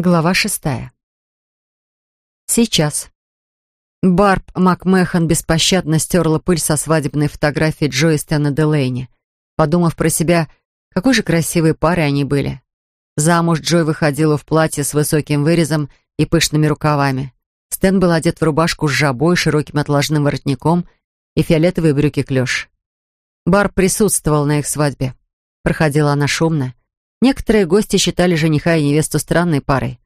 Глава шестая. Сейчас. Барб Макмехан беспощадно стерла пыль со свадебной фотографии Джо и Стэна Делейни, подумав про себя, какой же красивой парой они были. Замуж Джой выходила в платье с высоким вырезом и пышными рукавами. Стэн был одет в рубашку с жабой, широким отложным воротником и фиолетовые брюки-клеш. Барб присутствовал на их свадьбе. Проходила она шумно. Некоторые гости считали жениха и невесту странной парой.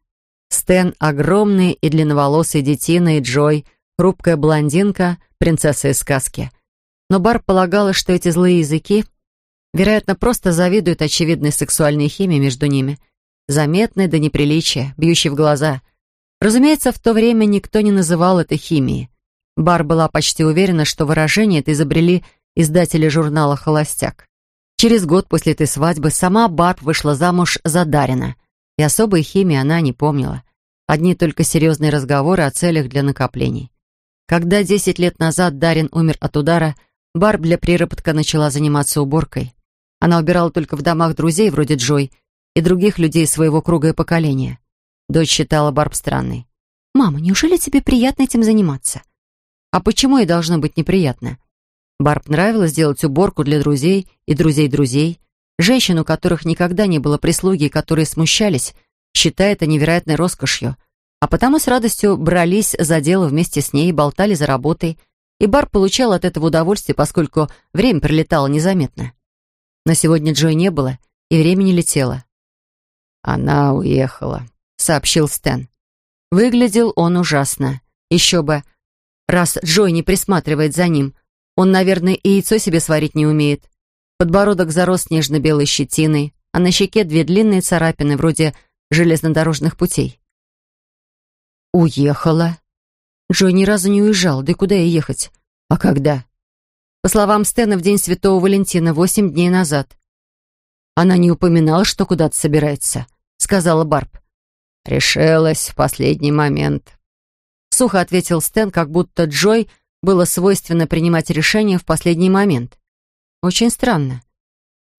Стэн — огромный и длинноволосый детина, и Джой — хрупкая блондинка, принцесса из сказки. Но Бар полагала, что эти злые языки, вероятно, просто завидуют очевидной сексуальной химии между ними, заметной до неприличия, бьющей в глаза. Разумеется, в то время никто не называл это химией. Бар была почти уверена, что выражение это изобрели издатели журнала «Холостяк». Через год после этой свадьбы сама Барб вышла замуж за Дарина, и особой химии она не помнила. Одни только серьезные разговоры о целях для накоплений. Когда десять лет назад Дарин умер от удара, Барб для приработка начала заниматься уборкой. Она убирала только в домах друзей, вроде Джой, и других людей своего круга и поколения. Дочь считала Барб странной. «Мама, неужели тебе приятно этим заниматься?» «А почему ей должно быть неприятно?» Барб нравилось делать уборку для друзей и друзей друзей, женщин, у которых никогда не было прислуги, которые смущались, считая это невероятной роскошью, а потому с радостью брались за дело вместе с ней и болтали за работой, и Барб получал от этого удовольствие, поскольку время пролетало незаметно. Но сегодня Джой не было, и время не летело. «Она уехала», — сообщил Стэн. Выглядел он ужасно. Еще бы, раз Джой не присматривает за ним, он, наверное, и яйцо себе сварить не умеет. Подбородок зарос нежно-белой щетиной, а на щеке две длинные царапины, вроде железнодорожных путей. «Уехала?» Джо ни разу не уезжал, да и куда ей ехать? А когда? По словам Стэна, в день Святого Валентина, восемь дней назад. Она не упоминала, что куда-то собирается, сказала Барб. Решилась в последний момент. Сухо ответил Стэн, как будто Джой было свойственно принимать решения в последний момент. Очень странно.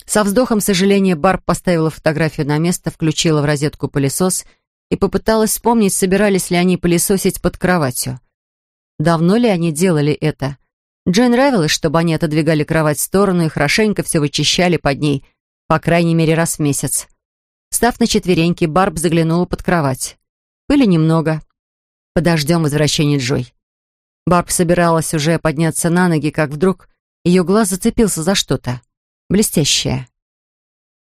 Со вздохом сожаления Барб поставила фотографию на место, включила в розетку пылесос и попыталась вспомнить, собирались ли они пылесосить под кроватью. Давно ли они делали это? Джой нравилось, чтобы они отодвигали кровать в сторону и хорошенько все вычищали под ней, по крайней мере, раз в месяц. Став на четвереньки, Барб заглянула под кровать. Пыли немного. Подождем возвращения Джой. Барб собиралась уже подняться на ноги, как вдруг ее глаз зацепился за что-то. Блестящее.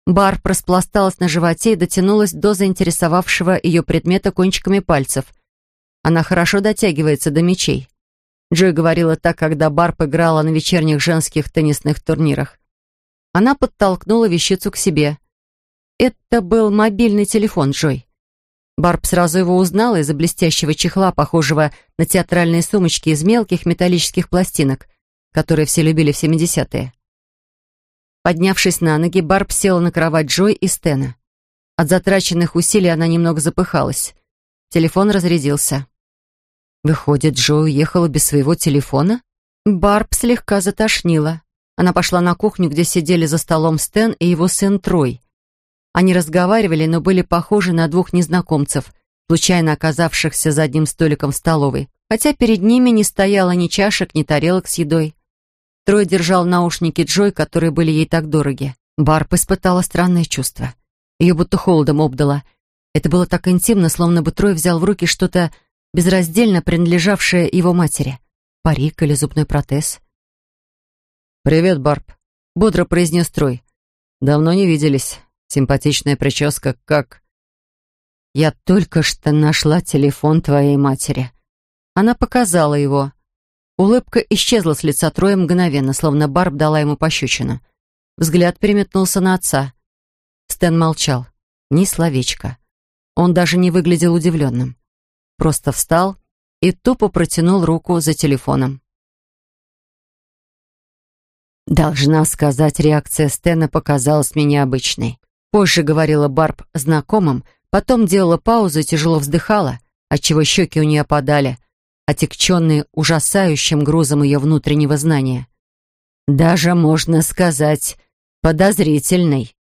Барб распласталась на животе и дотянулась до заинтересовавшего ее предмета кончиками пальцев. Она хорошо дотягивается до мечей. Джой говорила так, когда Барб играла на вечерних женских теннисных турнирах. Она подтолкнула вещицу к себе. Это был мобильный телефон Джой. Барб сразу его узнала из-за блестящего чехла, похожего на театральные сумочки из мелких металлических пластинок, которые все любили в 70-е. Поднявшись на ноги, Барб села на кровать Джой и Стена. От затраченных усилий она немного запыхалась. Телефон разрядился. Выходит, Джо уехала без своего телефона? Барб слегка затошнила. Она пошла на кухню, где сидели за столом Стэн и его сын Трой. Они разговаривали, но были похожи на двух незнакомцев, случайно оказавшихся за одним столиком в столовой, хотя перед ними не стояло ни чашек, ни тарелок с едой. Трой держал наушники Джой, которые были ей так дороги. Барб испытала странное чувство. Ее будто холодом обдало. Это было так интимно, словно бы Трой взял в руки что-то безраздельно принадлежавшее его матери. Парик или зубной протез. «Привет, Барб», — бодро произнес Трой. «Давно не виделись. Симпатичная прическа, как... Я только что нашла телефон твоей матери. Она показала его. Улыбка исчезла с лица Троя мгновенно, словно Барб дала ему пощечину. Взгляд переметнулся на отца. Стэн молчал. Ни словечко. Он даже не выглядел удивленным. Просто встал и тупо протянул руку за телефоном. Должна сказать, реакция Стэна показалась мне необычной. Позже говорила Барб знакомым, потом делала паузу и тяжело вздыхала, отчего щеки у нее опадали, отекченные ужасающим грузом ее внутреннего знания. Даже, можно сказать, подозрительной.